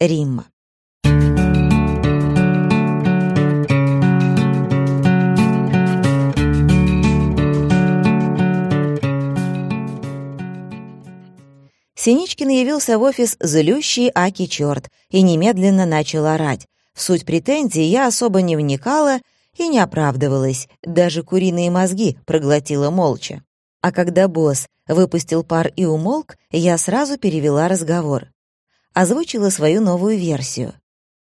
Римма. Синичкин явился в офис злющий аки черт и немедленно начал орать. В суть претензий я особо не вникала и не оправдывалась, даже куриные мозги проглотила молча. А когда босс выпустил пар и умолк, я сразу перевела разговор. Озвучила свою новую версию.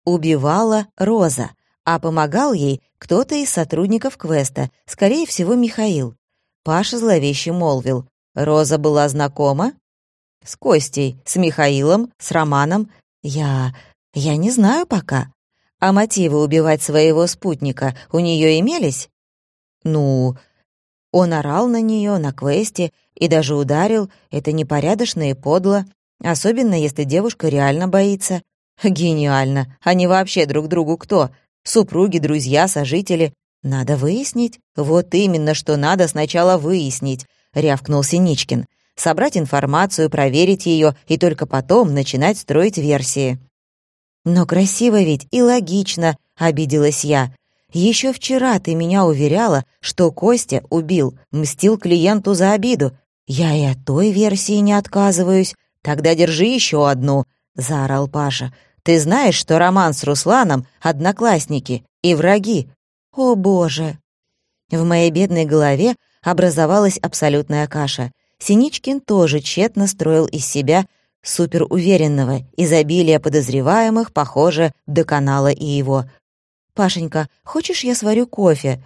Убивала Роза, а помогал ей кто-то из сотрудников квеста, скорее всего, Михаил. Паша зловеще молвил. «Роза была знакома?» «С Костей, с Михаилом, с Романом. Я... я не знаю пока. А мотивы убивать своего спутника у нее имелись?» «Ну...» Он орал на нее на квесте и даже ударил. Это непорядочно и подло. Особенно, если девушка реально боится. Гениально. Они вообще друг другу кто? Супруги, друзья, сожители. Надо выяснить. Вот именно, что надо сначала выяснить, рявкнул Синичкин. Собрать информацию, проверить ее и только потом начинать строить версии. Но красиво ведь и логично, обиделась я. Еще вчера ты меня уверяла, что Костя убил, мстил клиенту за обиду. Я и от той версии не отказываюсь. Тогда держи еще одну, заорал Паша. Ты знаешь, что Роман с Русланом — одноклассники и враги? О, боже!» В моей бедной голове образовалась абсолютная каша. Синичкин тоже тщетно строил из себя суперуверенного. Изобилие подозреваемых, похоже, доконало и его. «Пашенька, хочешь, я сварю кофе?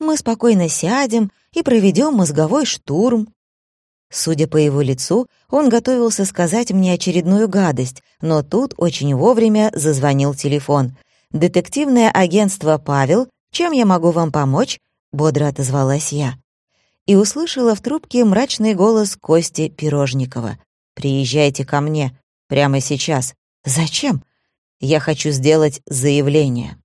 Мы спокойно сядем и проведем мозговой штурм». Судя по его лицу, он готовился сказать мне очередную гадость, но тут очень вовремя зазвонил телефон. «Детективное агентство «Павел», чем я могу вам помочь?» — бодро отозвалась я. И услышала в трубке мрачный голос Кости Пирожникова. «Приезжайте ко мне. Прямо сейчас. Зачем? Я хочу сделать заявление».